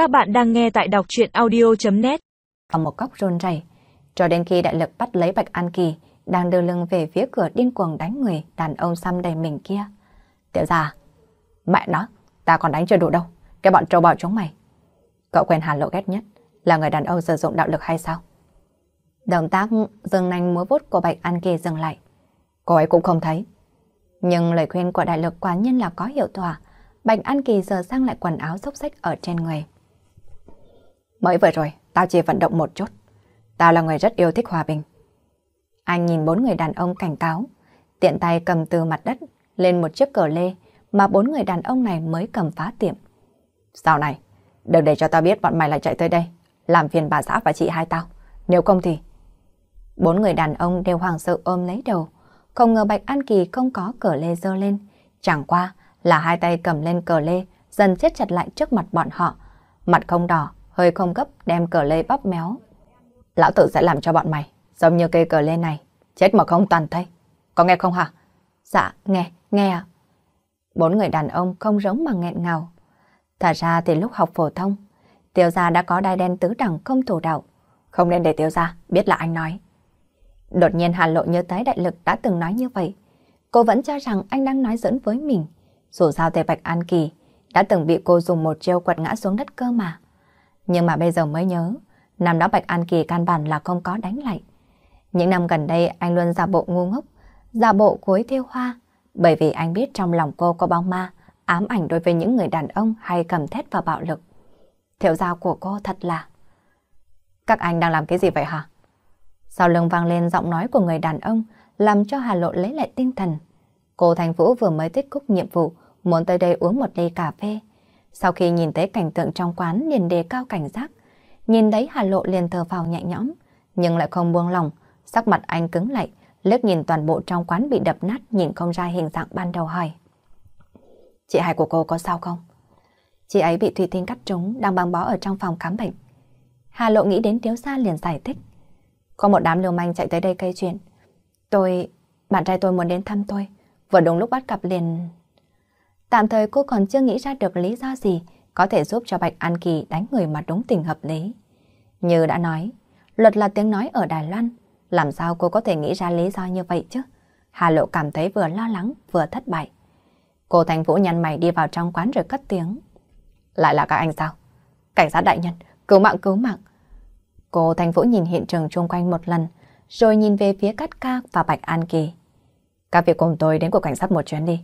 Các bạn đang nghe tại đọc chuyện audio.net Ở một góc rôn rầy cho đến khi đại lực bắt lấy Bạch An Kỳ đang đưa lưng về phía cửa điên cuồng đánh người đàn ông xăm đầy mình kia. Tiểu già, mẹ nó, ta còn đánh chưa đủ đâu, cái bọn trâu bò chúng mày. Cậu quen Hà Lộ ghét nhất là người đàn ông sử dụng đạo lực hay sao? Động tác dừng nanh múa vút của Bạch An Kỳ dừng lại. Cô ấy cũng không thấy. Nhưng lời khuyên của đại lực quả nhiên là có hiệu quả. Bạch An Kỳ giờ sang lại quần áo xốc xách ở trên người. Mới vừa rồi, tao chỉ vận động một chút. Tao là người rất yêu thích hòa bình. Anh nhìn bốn người đàn ông cảnh cáo, tiện tay cầm từ mặt đất lên một chiếc cờ lê mà bốn người đàn ông này mới cầm phá tiệm. Sau này, đừng để cho tao biết bọn mày lại chạy tới đây, làm phiền bà xã và chị hai tao. Nếu không thì... Bốn người đàn ông đều hoàng sợ ôm lấy đầu. Không ngờ Bạch An Kỳ không có cờ lê dơ lên. Chẳng qua là hai tay cầm lên cờ lê, dần siết chặt lại trước mặt bọn họ. Mặt không đỏ, hơi không gấp đem cờ lê bóp méo. Lão tử sẽ làm cho bọn mày, giống như cây cờ lê này, chết mà không toàn thây. Có nghe không hả? Dạ, nghe, nghe ạ. Bốn người đàn ông không giống mà nghẹn ngào. Thật ra thì lúc học phổ thông, tiêu gia đã có đai đen tứ đẳng không thủ đạo. Không nên để tiêu gia biết là anh nói. Đột nhiên Hà Lộ nhớ tới đại lực đã từng nói như vậy. Cô vẫn cho rằng anh đang nói dẫn với mình. Dù sao Tề Bạch An Kỳ đã từng bị cô dùng một chiêu quật ngã xuống đất cơ mà. Nhưng mà bây giờ mới nhớ, năm đó Bạch An Kỳ căn bản là không có đánh lại. Những năm gần đây anh luôn giả bộ ngu ngốc, giả bộ cối theo hoa, bởi vì anh biết trong lòng cô có bóng ma, ám ảnh đối với những người đàn ông hay cầm thét và bạo lực. Thiệu giao của cô thật là... Các anh đang làm cái gì vậy hả? Sau lưng vang lên giọng nói của người đàn ông, làm cho Hà Lộ lấy lại tinh thần. Cô Thành Vũ vừa mới kết thúc nhiệm vụ, muốn tới đây uống một ly cà phê. Sau khi nhìn thấy cảnh tượng trong quán liền đề cao cảnh giác, nhìn thấy Hà Lộ liền thở phào nhẹ nhõm, nhưng lại không buông lòng, sắc mặt anh cứng lại, liếc nhìn toàn bộ trong quán bị đập nát nhìn không ra hình dạng ban đầu hỏi. Chị hai của cô có sao không? Chị ấy bị thủy tinh cắt trúng, đang băng bó ở trong phòng khám bệnh. Hà Lộ nghĩ đến Tiếu Sa liền giải thích. Có một đám lưu manh chạy tới đây gây chuyện. Tôi, bạn trai tôi muốn đến thăm tôi, vừa đúng lúc bắt gặp liền... Tạm thời cô còn chưa nghĩ ra được lý do gì có thể giúp cho Bạch An Kỳ đánh người mà đúng tình hợp lý. Như đã nói, luật là tiếng nói ở Đài Loan, làm sao cô có thể nghĩ ra lý do như vậy chứ? Hà Lộ cảm thấy vừa lo lắng vừa thất bại. Cô Thành Vũ nhăn mày đi vào trong quán rồi cất tiếng. Lại là các anh sao? Cảnh sát đại nhân, cứu mạng cứu mạng. Cô Thành Vũ nhìn hiện trường chung quanh một lần, rồi nhìn về phía Cát Ca và Bạch An Kỳ. Các việc cùng tôi đến cuộc cảnh sát một chuyến đi.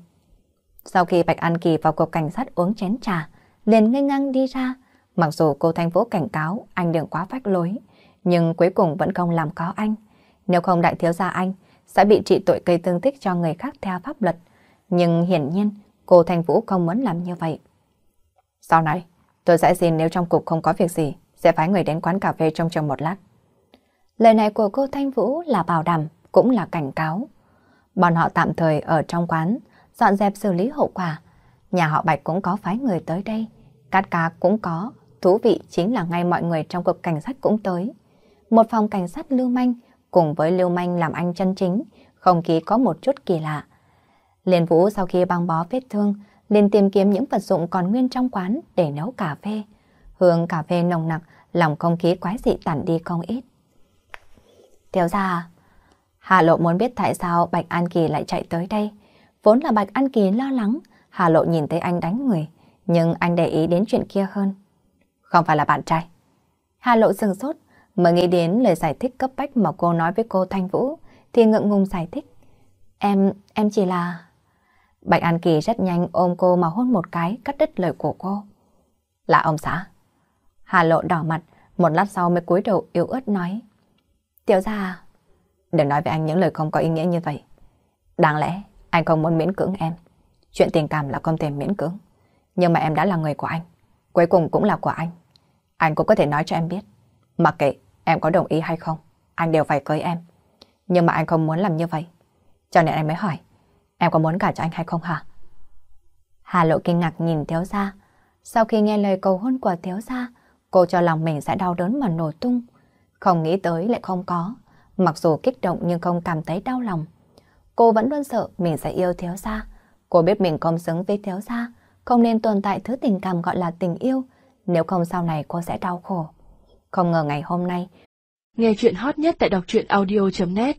Sau khi Bạch An Kỳ vào cuộc cảnh sát uống chén trà, liền ngây ngang đi ra. Mặc dù cô Thanh Vũ cảnh cáo anh đừng quá phách lối, nhưng cuối cùng vẫn không làm có anh. Nếu không đại thiếu gia anh, sẽ bị trị tội gây tương tích cho người khác theo pháp luật. Nhưng hiển nhiên, cô Thanh Vũ không muốn làm như vậy. Sau này, tôi sẽ xin nếu trong cục không có việc gì, sẽ phái người đến quán cà phê trong trường một lát. Lời này của cô Thanh Vũ là bảo đảm, cũng là cảnh cáo. Bọn họ tạm thời ở trong quán, dọn dẹp xử lý hậu quả. Nhà họ Bạch cũng có phái người tới đây, Cát Cá cũng có, thú vị chính là ngay mọi người trong cục cảnh sát cũng tới. Một phòng cảnh sát lưu manh, cùng với lưu manh làm anh chân chính, không khí có một chút kỳ lạ. Liên Vũ sau khi băng bó vết thương, liền tìm kiếm những vật dụng còn nguyên trong quán để nấu cà phê. Hương cà phê nồng nặc, lòng không khí quái dị tản đi không ít. Tiểu ra à, Hà Lộ muốn biết tại sao Bạch An Kỳ lại chạy tới đây. Vốn là Bạch An Kỳ lo lắng, Hà Lộ nhìn thấy anh đánh người, nhưng anh để ý đến chuyện kia hơn. Không phải là bạn trai. Hà Lộ sừng sốt, mới nghĩ đến lời giải thích cấp bách mà cô nói với cô Thanh Vũ, thì ngượng ngùng giải thích. Em, em chỉ là... Bạch An Kỳ rất nhanh ôm cô mà hôn một cái, cắt đứt lời của cô. Là ông xã. Hà Lộ đỏ mặt, một lát sau mới cúi đầu yếu ớt nói. Tiểu ra à, Đừng nói với anh những lời không có ý nghĩa như vậy. Đáng lẽ anh không muốn miễn cưỡng em. Chuyện tình cảm là không thể miễn cưỡng. Nhưng mà em đã là người của anh. Cuối cùng cũng là của anh. Anh cũng có thể nói cho em biết. Mặc kệ em có đồng ý hay không, anh đều phải cưới em. Nhưng mà anh không muốn làm như vậy. Cho nên anh mới hỏi, em có muốn cả cho anh hay không hả? Hà Lộ kinh ngạc nhìn Thiếu Gia. Sau khi nghe lời cầu hôn của Thiếu Gia, cô cho lòng mình sẽ đau đớn mà nổ tung. Không nghĩ tới lại không có. Mặc dù kích động nhưng không cảm thấy đau lòng. Cô vẫn luôn sợ mình sẽ yêu Thiếu Gia. Cô biết mình không xứng với Thiếu Gia, không nên tồn tại thứ tình cảm gọi là tình yêu. nếu không sau này cô sẽ đau khổ. Không ngờ ngày hôm nay, Nghe chuyện hot nhất tại đọc truyện audio.net